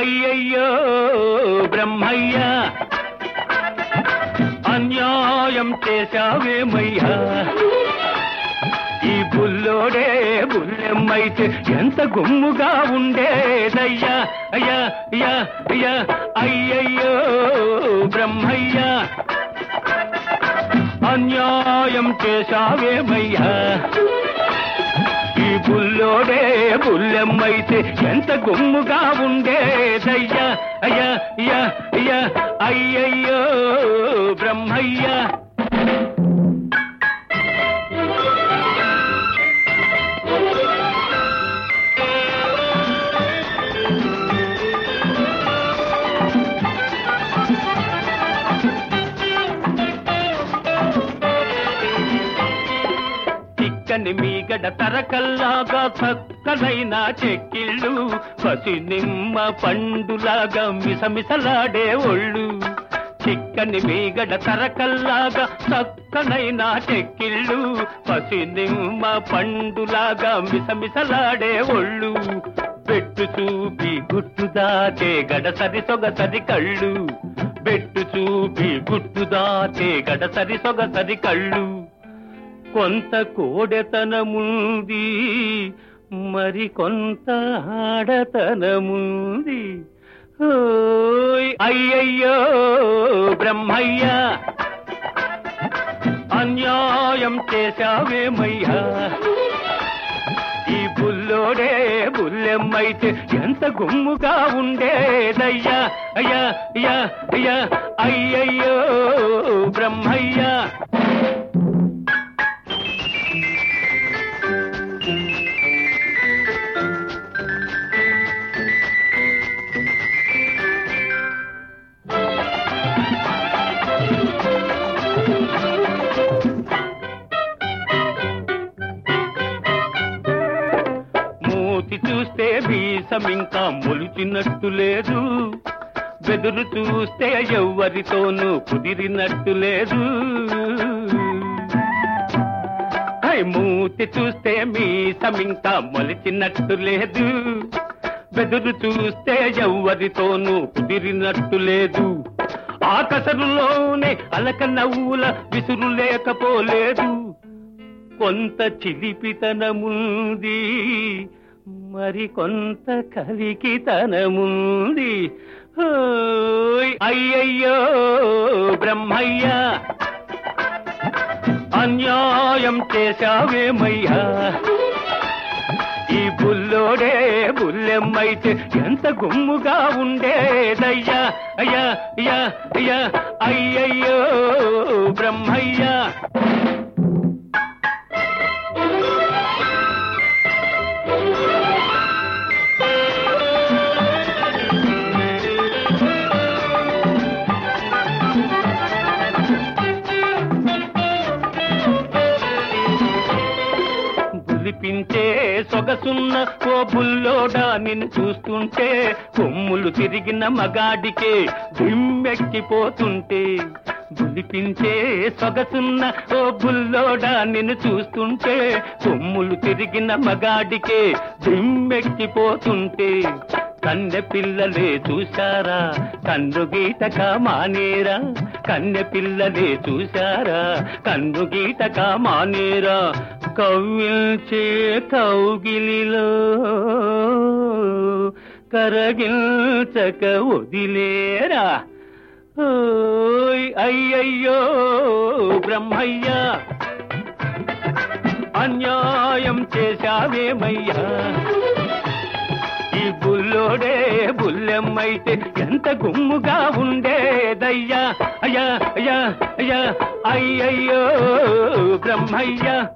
అయ్యయ్యో బ్రహ్మయ్య అన్యాయం చేశావేమయ్యా ఈ బుల్లోడే బుల్లెమ్మైతే ఎంత గుమ్ముగా ఉండేదయ్యా. అయ్యా అయ్యా అయ్యా అయ్యయ్యో బ్రహ్మయ్య. అన్యాయం చేశావేమయ్యా ఈ బుల్లోడే గుల్లెమ్మైతే ఎంత గుమ్ముగా ఉండేదయ్యా? అయ్యా అయ్యా అయ్యయ్యో బ్రహ్మయ్యా. చక్కని మీగడ తరకల్లాగా చక్కనైన చెక్కిళ్ళు పసి నిమ్మ పండులాగా మిసమిసలాడే ఒళ్ళు. చిక్కని మీగడ తరకల్లాగా చక్కనైన చెక్కిళ్ళు పసి నిమ్మ పండులాగా మిసమిసలాడే ఒళ్ళు. పెట్టు చూపి గుట్టు దాచే గడసరి సొగసరి కళ్ళు. పెట్టు చూపి గుట్టు దాచే గడసరి సొగసరి కళ్ళు. కొంత కోడెతనముంది మరి కొంత ఆడతనముంది. అయ్యయ్యో బ్రహ్మయ్య అన్యాయం చేశావేమయ్యా? ఈ బుల్లోడే బుల్లెమ్మైతే ఎంత గుమ్ముగా ఉండేదయ్యా? అయ్యా అయ్యా అయ్యా అయ్యయ్యో బ్రహ్మయ్య. చూస్తే వీసం ఇంకా మొలిచినట్టు లేదు. బెదురు చూస్తే ఎవ్వరితోనూ కుదిరినట్టు లేదు. హై, మూతి చూస్తే మీసం ఇంకా మొలిచినట్టు లేదు. బెదురు చూస్తే ఎవ్వరితోనూ కుదిరినట్టు లేదు. ఆ కసరులోనే అలక నవ్వుల విసురు లేకపోలేదు. కొంత చిలిపితనముంది. మరి కొంత కలికి తనముంది అయ్యయ్యో బ్రహ్మయ్య అన్యాయం చేశావేమయ్యా ఈ బుల్లోడే బుల్లెమ్మైతే ఎంత గుమ్ముగా ఉండేదయ్యా. అయ్యా అయ్యా అయ్యా అయ్యయ్యో బ్రహ్మయ్య. సొగసున్న ఓ బుల్లోడా నిన్ను చూస్తుంటే కొమ్ములు తిరిగిన మగాడికే దిమ్మెక్కిపోతుంటే. గులిపించే సొగసున్న ఓ బుల్లోడా నిన్ను చూస్తుంటే కొమ్ములు తిరిగిన మగాడికే దిమ్మెక్కిపోతుంటే. కన్నె పిల్లలే చూశారా? కన్ను గీతక మానేరా కన్నె పిల్లలే చూశారా? కన్ను గీతక మానేరా కవ్విల్చే కౌగిలిలో కరగిల్చక వదిలేరా? ఓయ్ అయ్యయ్యో బ్రహ్మయ్య అన్యాయం చేశావేమయ్యా? ఈ బుల్లెమ్మైతే ఎంత గుమ్ముగా ఉండేదయ్యా? అయ్యా అయ్యా అయ్యా అయ్యయ్యో బ్రహ్మయ్యా.